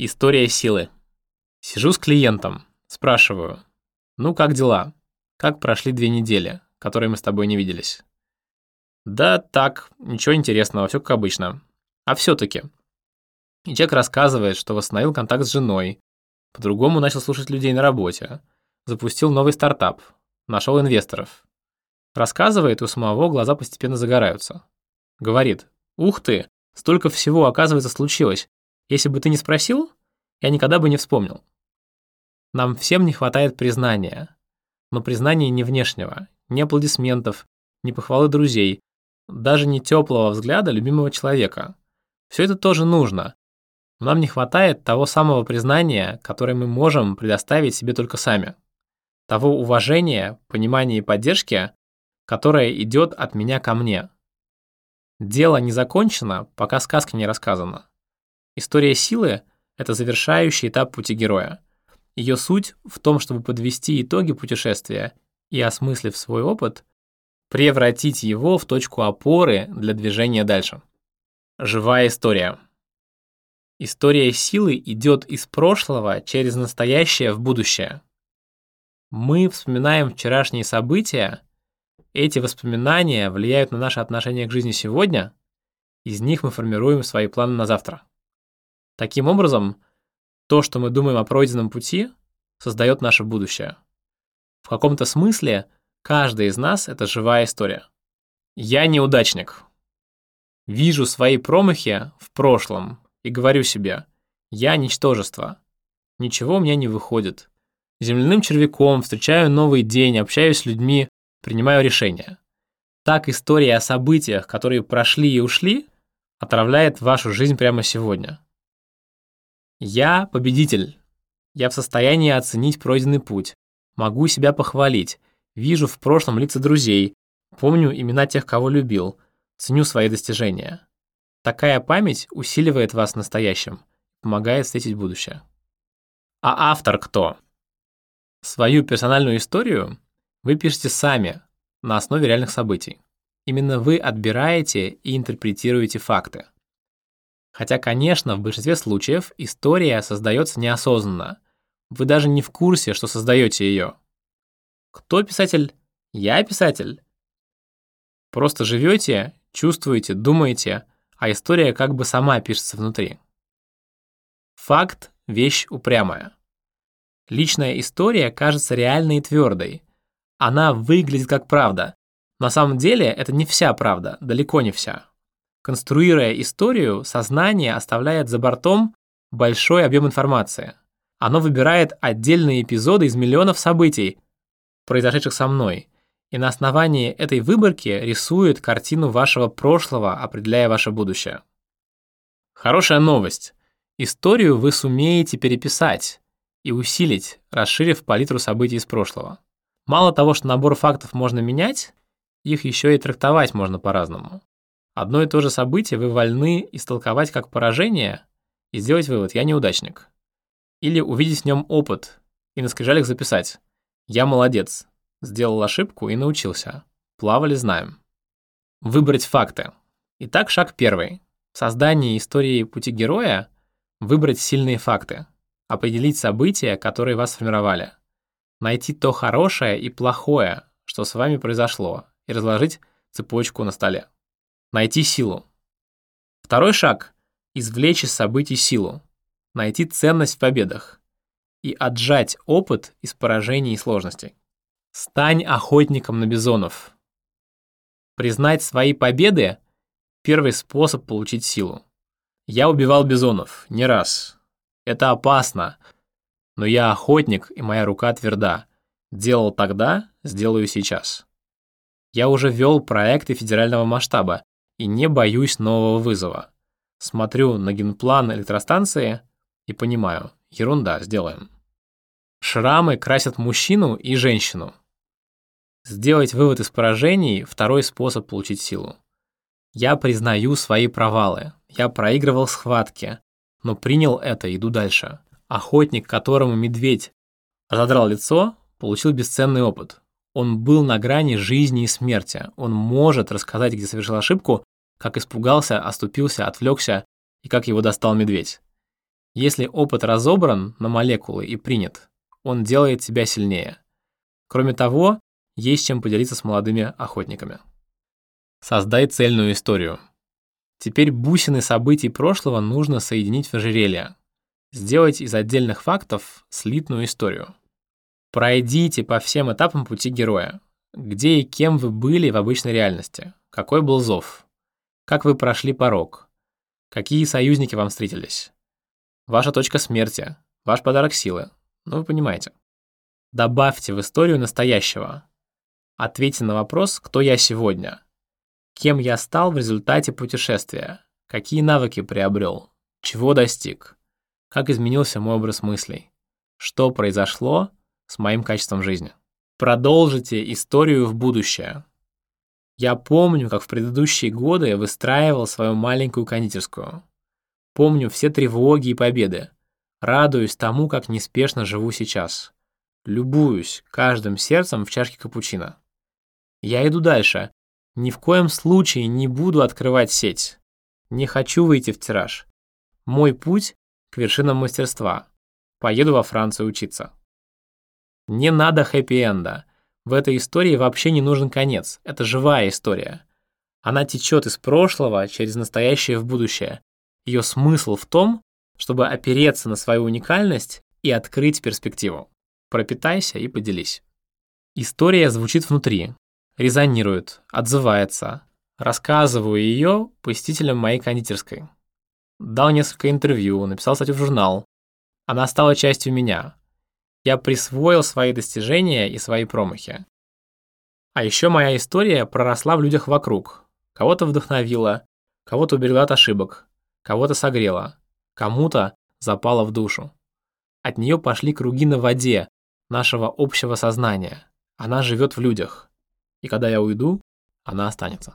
История силы. Сижу с клиентом, спрашиваю, ну как дела? Как прошли две недели, которые мы с тобой не виделись? Да так, ничего интересного, все как обычно. А все-таки. И человек рассказывает, что восстановил контакт с женой, по-другому начал слушать людей на работе, запустил новый стартап, нашел инвесторов. Рассказывает, у самого глаза постепенно загораются. Говорит, ух ты, столько всего, оказывается, случилось. Если бы ты не спросил, я никогда бы не вспомнил. Нам всем не хватает признания. Но признания не внешнего, не аплодисментов, не похвалы друзей, даже не теплого взгляда любимого человека. Все это тоже нужно. Но нам не хватает того самого признания, которое мы можем предоставить себе только сами. Того уважения, понимания и поддержки, которое идет от меня ко мне. Дело не закончено, пока сказка не рассказана. История силы – это завершающий этап пути героя. Ее суть в том, чтобы подвести итоги путешествия и, осмыслив свой опыт, превратить его в точку опоры для движения дальше. Живая история. История силы идет из прошлого через настоящее в будущее. Мы вспоминаем вчерашние события, эти воспоминания влияют на наше отношение к жизни сегодня, из них мы формируем свои планы на завтра. Таким образом, то, что мы думаем о пройденном пути, создает наше будущее. В каком-то смысле каждый из нас — это живая история. Я неудачник. Вижу свои промахи в прошлом и говорю себе, я ничтожество. Ничего у меня не выходит. Земляным червяком встречаю новый день, общаюсь с людьми, принимаю решения. Так история о событиях, которые прошли и ушли, отравляет вашу жизнь прямо сегодня. Я победитель. Я в состоянии оценить пройденный путь. Могу себя похвалить. Вижу в прошлом лица друзей. Помню имена тех, кого любил. Ценю свои достижения. Такая память усиливает вас в настоящем, помогает встретить будущее. А автор кто? Свою персональную историю вы пишете сами, на основе реальных событий. Именно вы отбираете и интерпретируете факты. Хотя, конечно, в большинстве случаев история создается неосознанно. Вы даже не в курсе, что создаете ее. Кто писатель? Я писатель. Просто живете, чувствуете, думаете, а история как бы сама пишется внутри. Факт – вещь упрямая. Личная история кажется реальной и твердой. Она выглядит как правда. На самом деле это не вся правда, далеко не вся. Конструируя историю, сознание оставляет за бортом большой объем информации. Оно выбирает отдельные эпизоды из миллионов событий, произошедших со мной, и на основании этой выборки рисует картину вашего прошлого, определяя ваше будущее. Хорошая новость. Историю вы сумеете переписать и усилить, расширив палитру событий из прошлого. Мало того, что набор фактов можно менять, их еще и трактовать можно по-разному. Одно и то же событие вы вольны истолковать как поражение и сделать вывод «я неудачник». Или увидеть в нем опыт и на скрижалях записать «я молодец, сделал ошибку и научился, плавали знаем». Выбрать факты. Итак, шаг первый. В создании истории пути героя выбрать сильные факты, определить события, которые вас сформировали, найти то хорошее и плохое, что с вами произошло, и разложить цепочку на столе. Найти силу. Второй шаг – извлечь из событий силу, найти ценность в победах и отжать опыт из поражений и сложностей. Стань охотником на бизонов. Признать свои победы – первый способ получить силу. Я убивал бизонов не раз. Это опасно, но я охотник, и моя рука тверда. Делал тогда, сделаю сейчас. Я уже вел проекты федерального масштаба, и не боюсь нового вызова. Смотрю на генплан электростанции и понимаю, ерунда, сделаем. Шрамы красят мужчину и женщину. Сделать вывод из поражений – второй способ получить силу. Я признаю свои провалы. Я проигрывал схватки, но принял это иду дальше. Охотник, которому медведь разодрал лицо, получил бесценный опыт. Он был на грани жизни и смерти. Он может рассказать, где совершил ошибку, как испугался, оступился, отвлекся и как его достал медведь. Если опыт разобран на молекулы и принят, он делает тебя сильнее. Кроме того, есть чем поделиться с молодыми охотниками. Создай цельную историю. Теперь бусины событий прошлого нужно соединить в ожерелье. Сделать из отдельных фактов слитную историю. Пройдите по всем этапам пути героя. Где и кем вы были в обычной реальности? Какой был зов? Как вы прошли порог? Какие союзники вам встретились? Ваша точка смерти, ваш подарок силы. Ну, вы понимаете. Добавьте в историю настоящего. Ответьте на вопрос, кто я сегодня. Кем я стал в результате путешествия? Какие навыки приобрел? Чего достиг? Как изменился мой образ мыслей? Что произошло с моим качеством жизни? Продолжите историю в будущее. Я помню, как в предыдущие годы я выстраивал свою маленькую кондитерскую. Помню все тревоги и победы. Радуюсь тому, как неспешно живу сейчас. Любуюсь каждым сердцем в чашке капучино. Я иду дальше. Ни в коем случае не буду открывать сеть. Не хочу выйти в тираж. Мой путь к вершинам мастерства. Поеду во Францию учиться. Не надо хэппи-энда. В этой истории вообще не нужен конец. Это живая история. Она течет из прошлого через настоящее в будущее. Ее смысл в том, чтобы опереться на свою уникальность и открыть перспективу. Пропитайся и поделись. История звучит внутри, резонирует, отзывается. Рассказываю ее посетителям моей кондитерской. Дал несколько интервью, написал статью в журнал. Она стала частью меня. Я присвоил свои достижения и свои промахи. А еще моя история проросла в людях вокруг. Кого-то вдохновила, кого-то уберегла от ошибок, кого-то согрела, кому-то запала в душу. От нее пошли круги на воде нашего общего сознания. Она живет в людях. И когда я уйду, она останется.